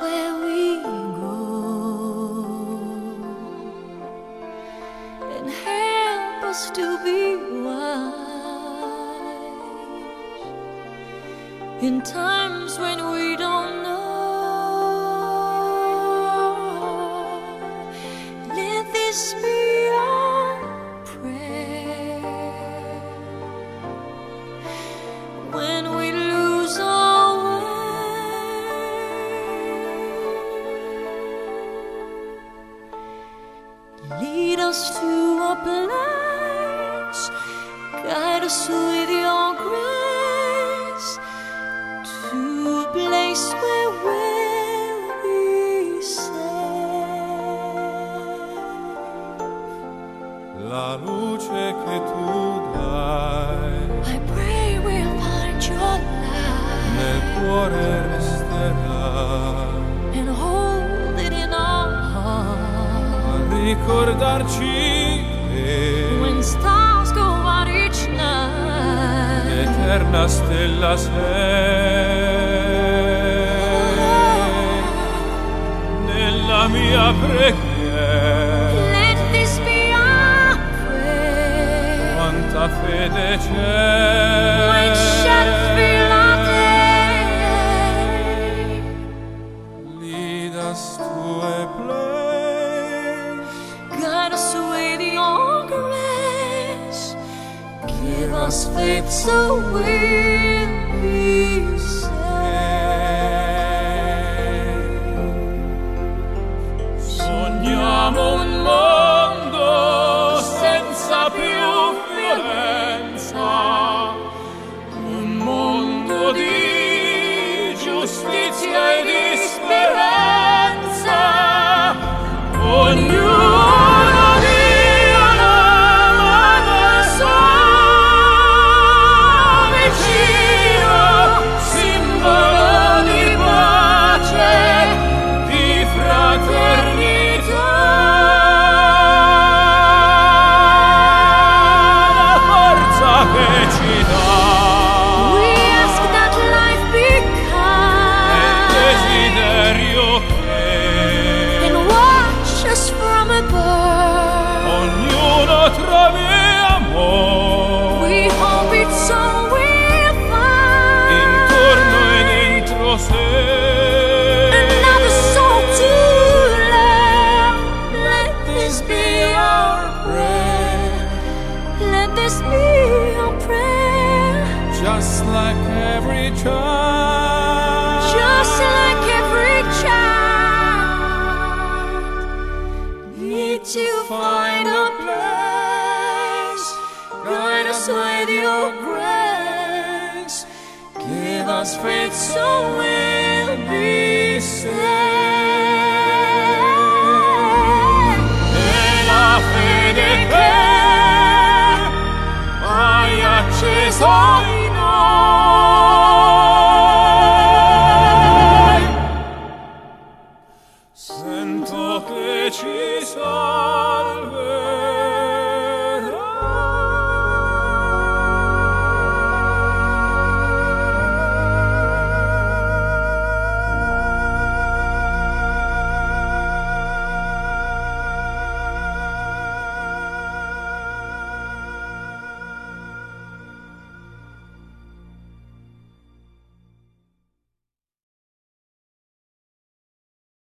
where we go and help us to be wise in times when we don't know. Let this us to a place, guide us with your grace to a place where we'll be safe. La luce che tu dai I pray we'll find your light. nel cuore ricordarci che When stars go out each night, eterna stella sei. Nella mia preghiera. Let this be our prayer. quanta fede c'è. When shadows fill our day, lead us to Us faith so we'll Just like every child, Just like every child, need to find a place. Guide us with your grace. Give us faith so we'll be safe.